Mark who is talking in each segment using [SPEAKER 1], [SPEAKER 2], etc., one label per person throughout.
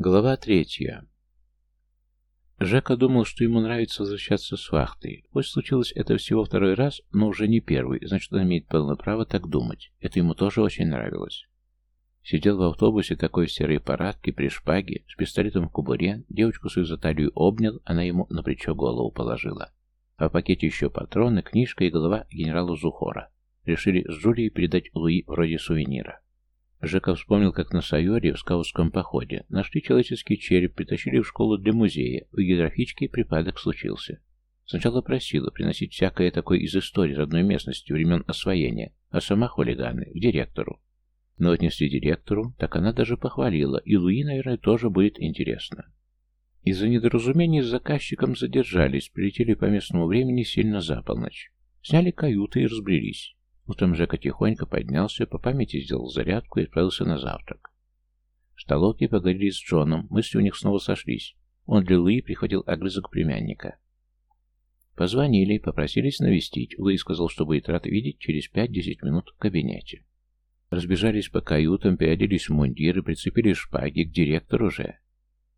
[SPEAKER 1] Глава третья. Жека думал, что ему нравится возвращаться с вахты. Пусть случилось это всего второй раз, но уже не первый, значит, он имеет полное право так думать. Это ему тоже очень нравилось. Сидел в автобусе такой в серой парадке, при шпаге, с пистолетом в кубуре, девочку свою за талию обнял, она ему на плечо голову положила. А в пакете еще патроны, книжка и голова генерала Зухора. Решили с Джулией передать Луи вроде сувенира. Жека вспомнил, как на Сайоре в скаутском походе нашли человеческий череп, притащили в школу для музея. У географички припадок случился. Сначала просила приносить всякое такое из истории родной местности, времен освоения, а сама хулиганы, к директору. Но отнесли директору, так она даже похвалила, и Луи, наверное, тоже будет интересно. Из-за недоразумений с заказчиком задержались, прилетели по местному времени сильно за полночь. Сняли каюты и разбрелись. Утром Жека тихонько поднялся, по памяти сделал зарядку и отправился на завтрак. В столовке поговорили с Джоном, мысли у них снова сошлись. Он для Луи прихватил огрызок племянника. Позвонили, попросились навестить. Луи сказал, что будет рад видеть через 5-10 минут в кабинете. Разбежались по каютам, переоделись в мундиры, прицепили шпаги к директору же.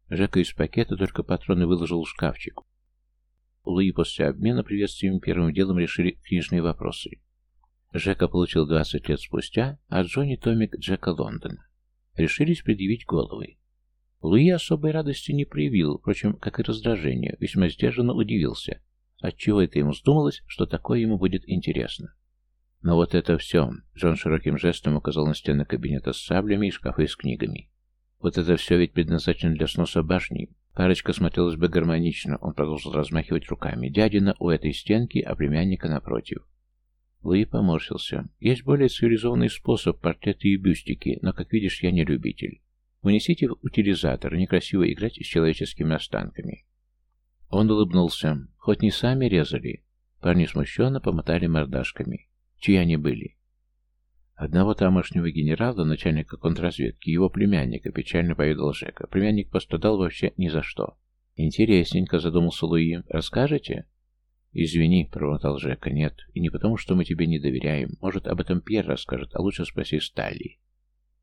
[SPEAKER 1] Жека из пакета только патроны выложил в шкафчик. Луи после обмена приветствием первым делом решили книжные вопросы. Джека получил 20 лет спустя, а Джонни томик Джека Лондона. Решились предъявить головы. Луи особой радости не проявил, впрочем, как и раздражение, весьма сдержанно удивился, отчего это ему вздумалось, что такое ему будет интересно. Но вот это все, Джон широким жестом указал на стены кабинета с саблями и шкафы с книгами. Вот это все ведь предназначено для сноса башни. Парочка смотрелась бы гармонично, он продолжил размахивать руками. Дядина у этой стенки, а племянника напротив. Луи поморщился. Есть более цивилизованный способ портреты и бюстики, но, как видишь, я не любитель. Унесите в утилизатор, некрасиво играть с человеческими останками. Он улыбнулся. Хоть не сами резали. Парни смущенно помотали мордашками. Чьи они были? Одного тамошнего генерала, начальника контрразведки, его племянника, печально поведал Жека. Племянник пострадал вообще ни за что. Интересненько, задумался Луи. Расскажете? «Извини», — промотал Жека, — «нет, и не потому, что мы тебе не доверяем. Может, об этом Пьер расскажет, а лучше спроси Стали».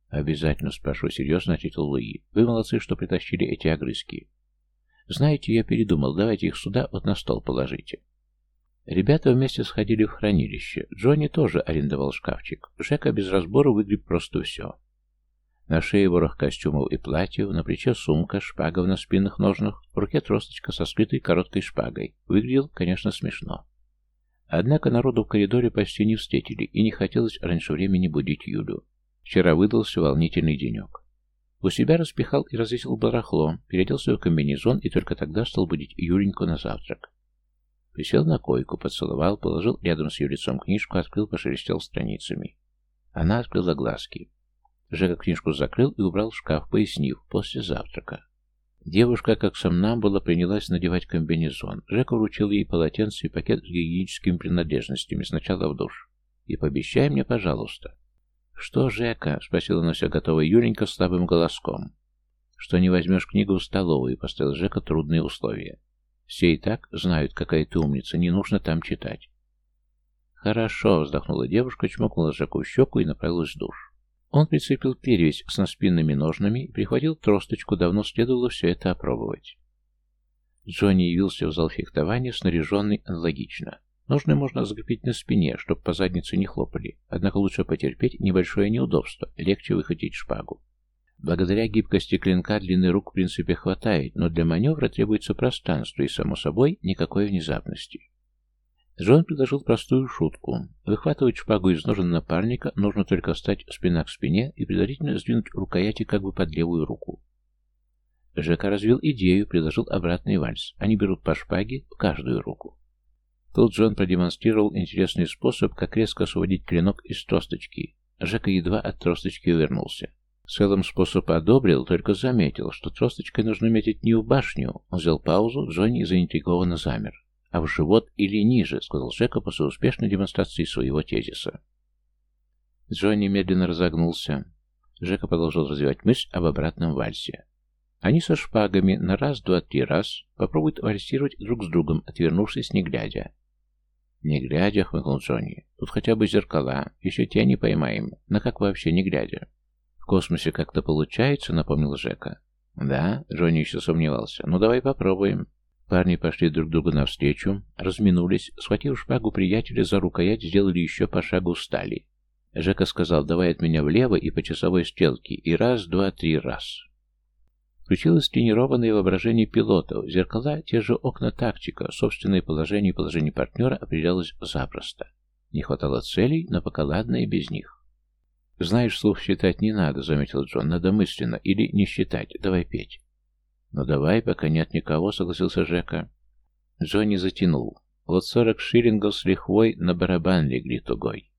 [SPEAKER 1] «Обязательно спрошу», — серьезно ответил Луи. «Вы молодцы, что притащили эти огрызки». «Знаете, я передумал, давайте их сюда, вот на стол положите». Ребята вместе сходили в хранилище. Джонни тоже арендовал шкафчик. Жека без разбора выгреб просто все. На шее ворох костюмов и платьев, на плече сумка, шпага в наспинных ножнах, в руке тросточка со скрытой короткой шпагой. Выглядел, конечно, смешно. Однако народу в коридоре почти не встретили, и не хотелось раньше времени будить Юлю. Вчера выдался волнительный денек. У себя распихал и развесил барахло, переоделся в комбинезон и только тогда стал будить Юленьку на завтрак. Присел на койку, поцеловал, положил рядом с ее лицом книжку, открыл, пошелестел страницами. Она открыла глазки. Жека книжку закрыл и убрал в шкаф, пояснив, после завтрака. Девушка, как сам нам была, принялась надевать комбинезон. Жека вручил ей полотенце и пакет с гигиеническими принадлежностями, сначала в душ. «И пообещай мне, пожалуйста». «Что, Жека?» — спросила на все готовая Юленька слабым голоском. «Что не возьмешь книгу в столовую», — поставил Жека трудные условия. «Все и так знают, какая ты умница, не нужно там читать». «Хорошо», — вздохнула девушка, чмокнула Жеку в щеку и направилась в душ. Он прицепил перевязь с наспинными ножнами и прихватил тросточку, давно следовало все это опробовать. Джонни явился в зал фехтования, снаряженный аналогично. Ножны можно закрепить на спине, чтобы по заднице не хлопали, однако лучше потерпеть небольшое неудобство, легче выхватить шпагу. Благодаря гибкости клинка длины рук в принципе хватает, но для маневра требуется пространство и, само собой, никакой внезапности. Джон предложил простую шутку. Выхватывать шпагу из ножен напарника нужно только встать спина к спине и предварительно сдвинуть рукояти как бы под левую руку. Жека развил идею, предложил обратный вальс. Они берут по шпаге в каждую руку. Тут Джон продемонстрировал интересный способ, как резко освободить клинок из тросточки. Жека едва от тросточки увернулся. В целом способ одобрил, только заметил, что тросточкой нужно метить не в башню. Он взял паузу, Джонни заинтригованно замер а в живот или ниже», — сказал Жека после успешной демонстрации своего тезиса. Джонни медленно разогнулся. Жека продолжил развивать мысль об обратном вальсе. Они со шпагами на раз, два, три раз попробуют вальсировать друг с другом, отвернувшись, не глядя. «Не глядя», — хмыкнул Джонни. «Тут хотя бы зеркала, еще тебя не поймаем. Но как вообще не глядя?» «В космосе как-то получается», — напомнил Жека. «Да?» — Джонни еще сомневался. «Ну, давай попробуем». Парни пошли друг другу навстречу, разминулись, схватив шпагу приятеля за рукоять, сделали еще по шагу стали. Жека сказал, давай от меня влево и по часовой стрелке, и раз, два, три, раз. Включилось тренированное воображение пилотов, зеркала, те же окна тактика, собственное положение и положение партнера определялось запросто. Не хватало целей, но пока ладно и без них. «Знаешь, слух считать не надо», — заметил Джон. «Надо мысленно. Или не считать. Давай петь». «Ну давай, пока нет никого», — согласился Жека. Джонни затянул. Вот сорок шиллингов с лихвой на барабан легли тугой.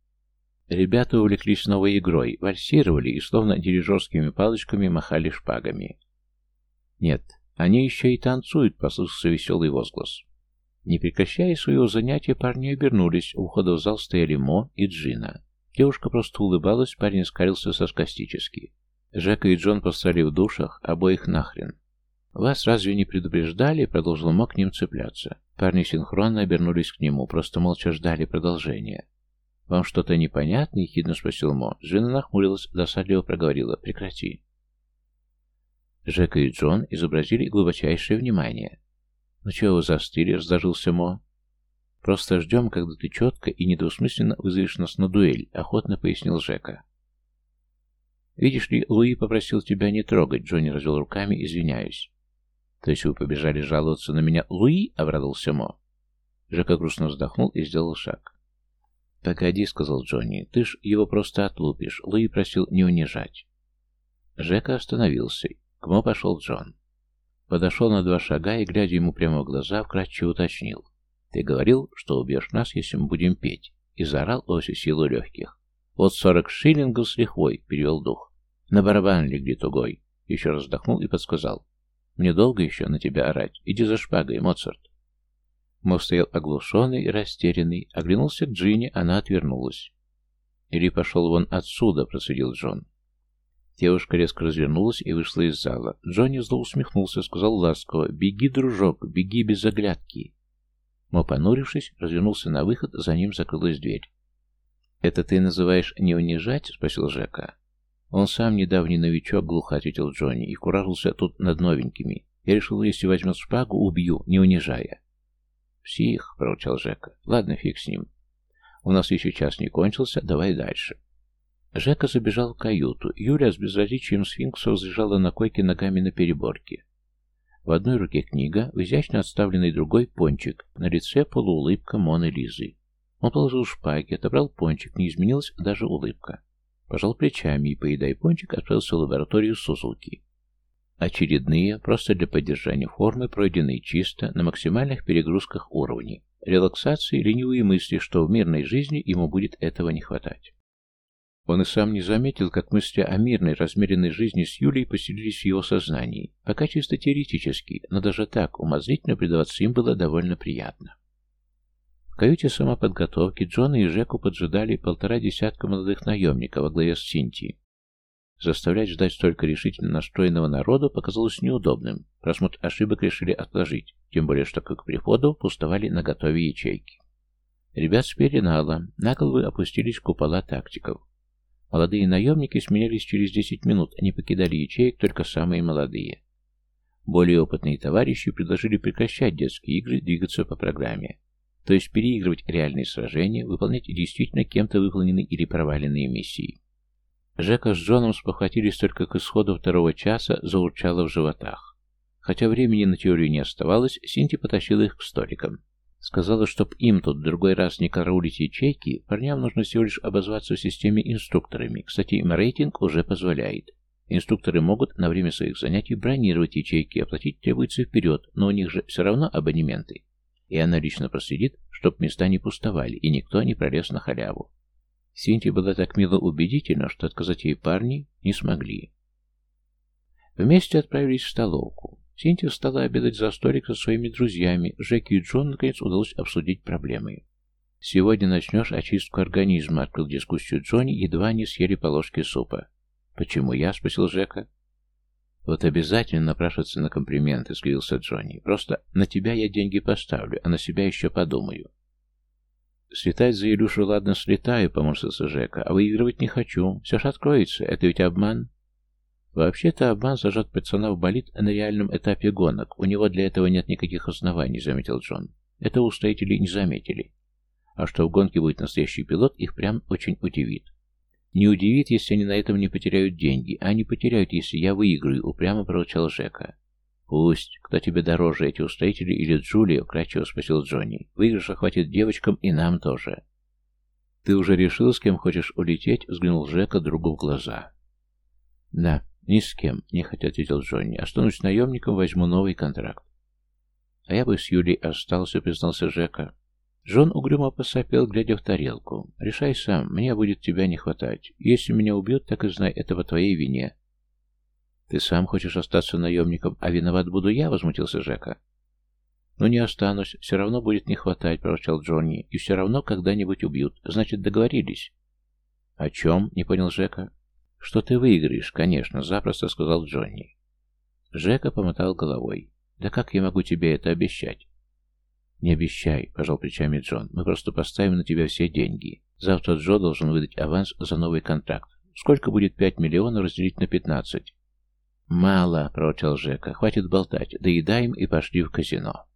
[SPEAKER 1] Ребята увлеклись новой игрой, вальсировали и словно дирижерскими палочками махали шпагами. «Нет, они еще и танцуют», — послышался веселый возглас. Не прекращая своего занятия, парни обернулись. У входа в зал стояли Мо и Джина. Девушка просто улыбалась, парень скалился саркастически. Жека и Джон поставили в душах, обоих нахрен. «Вас разве не предупреждали?» — продолжил Мо к ним цепляться. Парни синхронно обернулись к нему, просто молча ждали продолжения. «Вам что-то непонятно?» — ехидно спросил Мо. Джина нахмурилась, досадливо проговорила. «Прекрати». Жека и Джон изобразили глубочайшее внимание. «Ну чего вы застыли?» — раздожился Мо. «Просто ждем, когда ты четко и недвусмысленно вызовешь нас на дуэль», — охотно пояснил Жека. «Видишь ли, Луи попросил тебя не трогать», — Джонни развел руками, извиняюсь. «То есть вы побежали жаловаться на меня Луи?» — обрадовался Мо. Жека грустно вздохнул и сделал шаг. «Погоди», — сказал Джонни, — «ты ж его просто отлупишь. Луи просил не унижать». Жека остановился. К Мо пошел Джон. Подошел на два шага и, глядя ему прямо в глаза, вкратчиво уточнил. Ты говорил, что убьешь нас, если мы будем петь. И заорал во силу легких. Вот сорок шиллингов с лихвой, перевел дух. На барабан легли тугой. Еще раз вздохнул и подсказал. Мне долго еще на тебя орать. Иди за шпагой, Моцарт. Мо стоял оглушенный и растерянный. Оглянулся к Джинни, она отвернулась. «Или пошел вон отсюда», — процедил Джон. Девушка резко развернулась и вышла из зала. Джонни зло усмехнулся, сказал ласково, «Беги, дружок, беги без оглядки». Мо, понурившись, развернулся на выход, за ним закрылась дверь. «Это ты называешь не унижать?» — спросил Жека. «Он сам недавний новичок», — глухо ответил Джонни, и куражился тут над новенькими. «Я решил, если возьмет шпагу, убью, не унижая». «Псих», — проворчал Жека. «Ладно, фиг с ним. У нас еще час не кончился, давай дальше». Жека забежал в каюту. Юля с безразличием сфинкса возлежала на койке ногами на переборке. В одной руке книга, в изящно отставленной другой пончик, на лице полуулыбка Моны Лизы. Он положил шпаги, отобрал пончик, не изменилась даже улыбка. Пожал плечами и, поедая пончик, отправился в лабораторию Сузуки. Очередные, просто для поддержания формы, пройденные чисто, на максимальных перегрузках уровней. Релаксации, ленивые мысли, что в мирной жизни ему будет этого не хватать. Он и сам не заметил, как мысли о мирной, размеренной жизни с Юлей поселились в его сознании. Пока чисто теоретически, но даже так умозрительно предаваться им было довольно приятно. Каюте самоподготовки Джона и Жеку поджидали полтора десятка молодых наемников во главе с Синтией. Заставлять ждать столько решительно настроенного народа показалось неудобным. Просмотр ошибок решили отложить, тем более что к приходу пустовали на готове ячейки. Ребят спели нало, на головы опустились купола тактиков. Молодые наемники сменялись через 10 минут, они покидали ячеек только самые молодые. Более опытные товарищи предложили прекращать детские игры, двигаться по программе. То есть переигрывать реальные сражения, выполнять действительно кем-то выполненные или проваленные миссии. Жека с Джоном спохватились только к исходу второго часа, заурчало в животах. Хотя времени на теорию не оставалось, Синти потащила их к столикам. Сказала, чтоб им тут в другой раз не караулить ячейки, парням нужно всего лишь обозваться в системе инструкторами. Кстати, им рейтинг уже позволяет. Инструкторы могут на время своих занятий бронировать ячейки, оплатить требуется вперед, но у них же все равно абонементы. И она лично проследит, чтоб места не пустовали, и никто не пролез на халяву. Синти была так мило убедительна, что отказать ей парни не смогли. Вместе отправились в столовку. Синтия стала обедать за столик со своими друзьями. Жеки и Джон наконец удалось обсудить проблемы. «Сегодня начнешь очистку организма», — открыл дискуссию Джонни, едва не съели по ложке супа. «Почему я?» — спросил Жека. «Вот обязательно напрашиваться на комплименты», — скривился Джонни. «Просто на тебя я деньги поставлю, а на себя еще подумаю». «Слетать за Илюшу, ладно, слетаю», — поморщился Жека, — «а выигрывать не хочу. Все ж откроется. Это ведь обман». Вообще-то обман зажат пацанов болит на реальном этапе гонок. У него для этого нет никаких оснований, заметил Джон. Это устроители не заметили. А что в гонке будет настоящий пилот, их прям очень удивит. Не удивит, если они на этом не потеряют деньги, а они потеряют, если я выиграю, упрямо проворчал Жека. «Пусть. Кто тебе дороже, эти устроители или Джулия?» — вкратчиво спросил Джонни. «Выигрыша хватит девочкам и нам тоже». «Ты уже решил, с кем хочешь улететь?» — взглянул Жека другу в глаза. «Да, ни с кем», — нехотя ответил Джонни. «Останусь наемником, возьму новый контракт». «А я бы с Юлей остался», — признался Жека. Джон угрюмо посопел, глядя в тарелку. «Решай сам, мне будет тебя не хватать. Если меня убьют, так и знай, это по твоей вине. «Ты сам хочешь остаться наемником, а виноват буду я?» — возмутился Жека. «Ну не останусь, все равно будет не хватать», — проворчал Джонни. «И все равно когда-нибудь убьют. Значит, договорились». «О чем?» — не понял Жека. «Что ты выиграешь, конечно», — запросто сказал Джонни. Жека помотал головой. «Да как я могу тебе это обещать?» «Не обещай», — пожал плечами Джон. «Мы просто поставим на тебя все деньги. Завтра Джо должен выдать аванс за новый контракт. Сколько будет пять миллионов разделить на пятнадцать?» «Мало», — проворчал Жека. «Хватит болтать. Доедаем и пошли в казино».